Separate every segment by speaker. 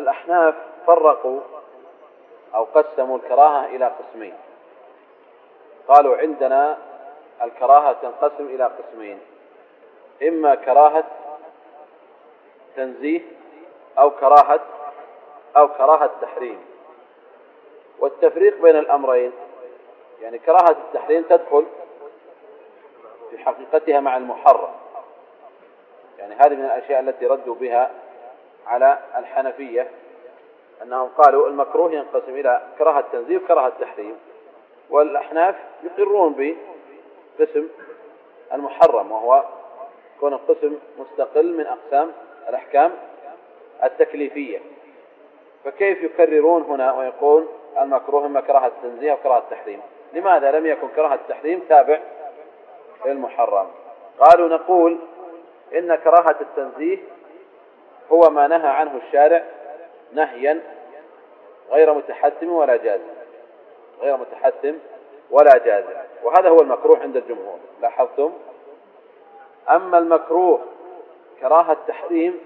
Speaker 1: الأحناف فرقوا أو قسموا الكراهة إلى قسمين. قالوا عندنا الكراهة تنقسم إلى قسمين. إما كراهة تنزيه أو كراهة أو كراهة تحريم. والتفريق بين الأمرين يعني كراهة التحريم تدخل في حقيقتها مع المحرم. يعني هذه من الأشياء التي ردوا بها على الحنفية أنهم قالوا المكروه ينقسم إلى كراهة تنزيه وكراهة تحريم والأحناف يقرون بقسم المحرم وهو كون القسم مستقل من أقسام الأحكام التكليفية. فكيف يكررون هنا ويقول المكروه إما كراهة التنزيه وكراهة التحريم؟ لماذا لم يكن كراهة التحريم تابع للمحرم؟ قالوا نقول إن كراهة التنزيه هو ما نهى عنه الشارع نهيا غير متحتم ولا جازم. غير متحتم ولا جازم. وهذا هو المكروه عند الجمهور. لاحظتم؟ أما المكروه كراهة التحريم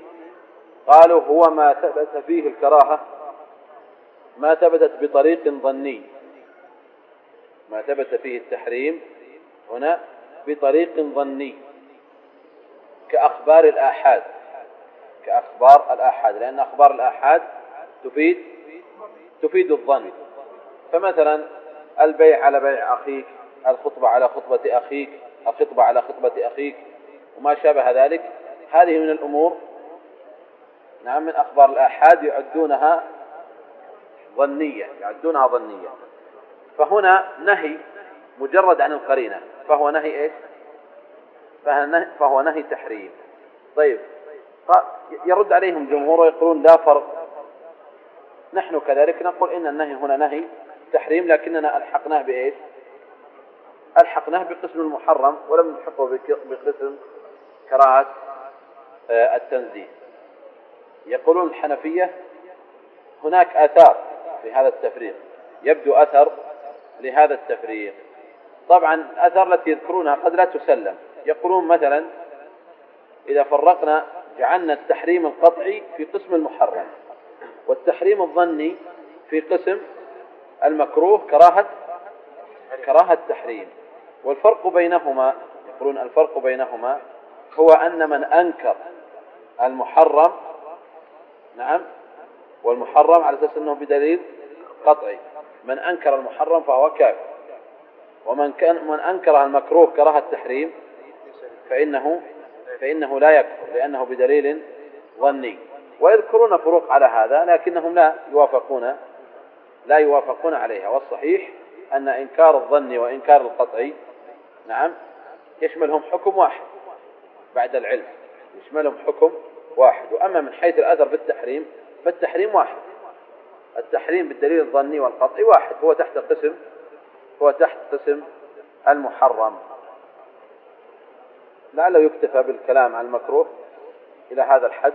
Speaker 1: قالوا هو ما ثبت فيه الكراهة ما ثبتت بطريق ظني. ما ثبت فيه التحريم هنا بطريق ظني كأخبار الآحاد. كأخبار الآحاد لأن أخبار الآحاد تفيد تفيد الظن. فمثلا البيع على بيع أخيك الخطبة على خطبة أخيك الخطبة على خطبة أخيك وما شابه ذلك هذه من الأمور نعم من أخبار الآحاد يعدونها ظنية يعدونها ظنية. فهنا نهي مجرد عن القرينة فهو نهي إيش؟ فهو نهي تحريم. طيب يرد عليهم جمهور ويقولون لا فرق. نحن كذلك نقول إن النهي هنا نهي تحريم لكننا ألحقناه بإيش؟ ألحقناه بقسم المحرم ولم نلحقه بقسم كراهة آه، التنزيه. يقولون الحنفية هناك آثار في هذا التفريق. يبدو أثر لهذا التفريق. طبعا الآثار التي يذكرونها قد لا تسلم. يقولون مثلا إذا فرقنا جعلنا التحريم القطعي في قسم المحرم والتحريم الظني في قسم المكروه كراهة كراهة التحريم والفرق بينهما يقولون الفرق بينهما هو أن من أنكر المحرم نعم والمحرم على أساس أنه بدليل قطعي. من أنكر المحرم فهو كافر. ومن كان من أنكر المكروه كراهة التحريم فإنه فإنه لا يكفر لأنه بدليل ظني. ويذكرون فروق على هذا لكنهم لا يوافقون لا يوافقون عليها. والصحيح أن إنكار الظن وإنكار القطعي نعم يشملهم حكم واحد بعد العلم. يشملهم حكم واحد. وأما من حيث الأثر في التحريم فالتحريم واحد. التحريم بالدليل الظني والقطعي واحد. هو تحت قسم هو تحت قسم المحرم. لعله يكتفى بالكلام عن المكروه إلى هذا الحد.